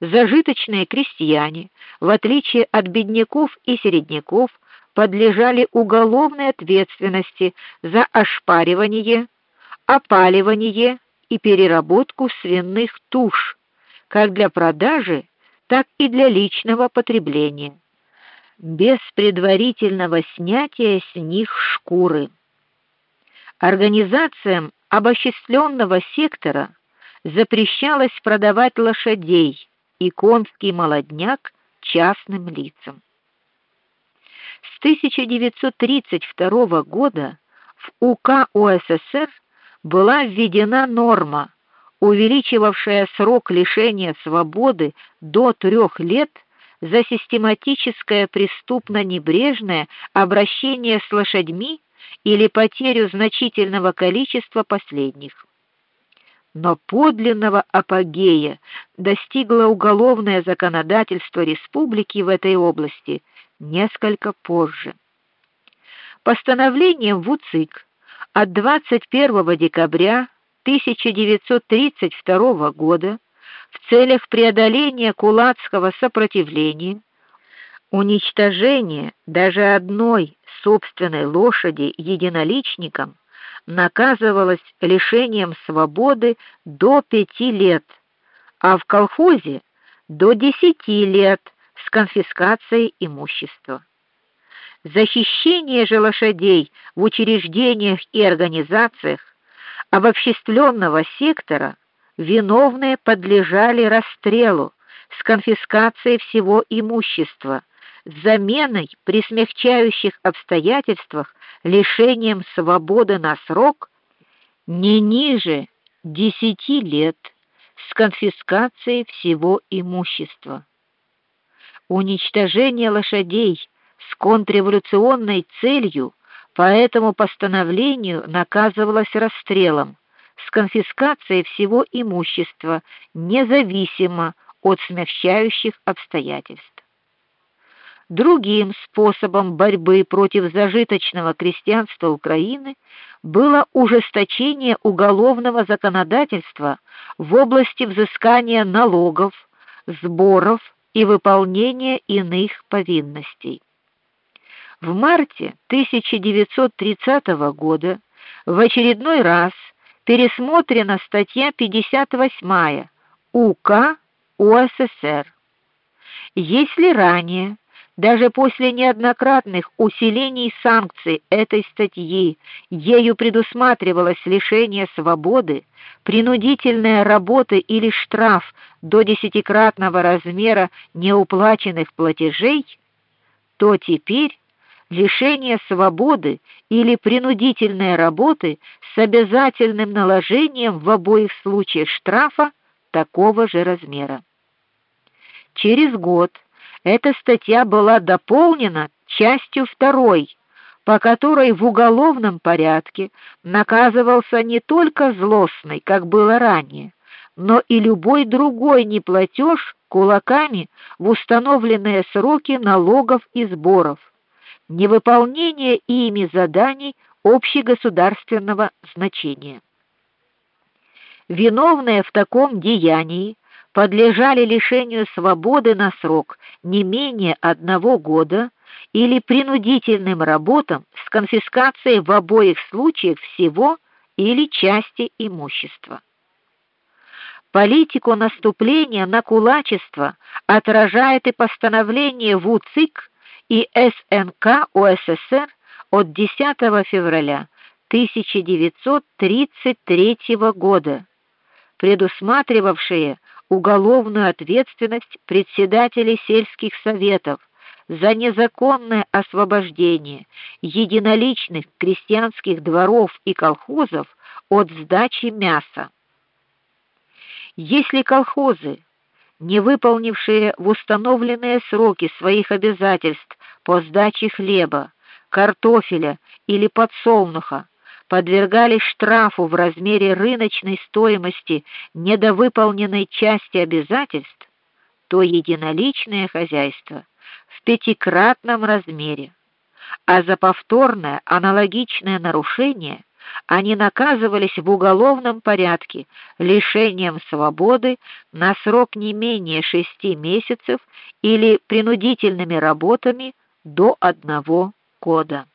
зажиточные крестьяне, в отличие от бедняков и середняков, подлежали уголовной ответственности за ошпаривание, опаливание и переработку свиных туш, как для продажи, так и для личного потребления, без предварительного снятия с них шкуры. Организациям обобщенного сектора запрещалось продавать лошадей и конский молодняк частным лицам. С 1932 года в УК УССР была введена норма, увеличивавшая срок лишения свободы до трех лет за систематическое преступно-небрежное обращение с лошадьми или потерю значительного количества последних. Но подлинного апогея достигло уголовное законодательство республики в этой области несколько позже. Постановлением ВУЦИК от 21 декабря 1932 года в целях преодоления кулацкого сопротивления, уничтожения даже одной собственной лошади единоличником наказывалось лишением свободы до пяти лет, а в колхозе до десяти лет с конфискацией имущества. Захищение же лошадей в учреждениях и организациях обобщенного сектора виновные подлежали расстрелу с конфискацией всего имущества, заменой при смягчающих обстоятельствах лишением свободы на срок не ниже десяти лет с конфискацией всего имущества. Уничтожение лошадей с контрреволюционной целью по этому постановлению наказывалось расстрелом с конфискацией всего имущества, независимо от смягчающих обстоятельств. Другим способом борьбы против зажиточного крестьянства Украины было ужесточение уголовного законодательства в области взыскания налогов, сборов и выполнения иных повинностей. В марте 1930 года в очередной раз пересмотрена статья 58 УК УССР. Если ранее даже после неоднократных усилений санкций этой статьи ею предусматривалось лишение свободы, принудительная работа или штраф до десятикратного размера неуплаченных платежей, то теперь лишение свободы или принудительной работы с обязательным наложением в обоих случаях штрафа такого же размера. Через год эта статья была дополнена частью второй, по которой в уголовном порядке наказывался не только злостный, как было ранее, но и любой другой неплатеж кулаками в установленные сроки налогов и сборов невыполнение ими заданий общегосударственного значения. Виновные в таком деянии подлежали лишению свободы на срок не менее одного года или принудительным работам с конфискацией в обоих случаях всего или части имущества. Политику наступления на кулачество отражает и постановление ВУЦИК и СНК УССР от 10 февраля 1933 года, предусматривавшие уголовную ответственность председателей сельских советов за незаконное освобождение единоличных крестьянских дворов и колхозов от сдачи мяса. Если колхозы, не выполнившие в установленные сроки своих обязательств по сдаче хлеба, картофеля или подсолнуха подвергались штрафу в размере рыночной стоимости недовыполненной части обязательств, то единоличное хозяйство в пятикратном размере, а за повторное аналогичное нарушение они наказывались в уголовном порядке лишением свободы на срок не менее шести месяцев или принудительными работами до одного года.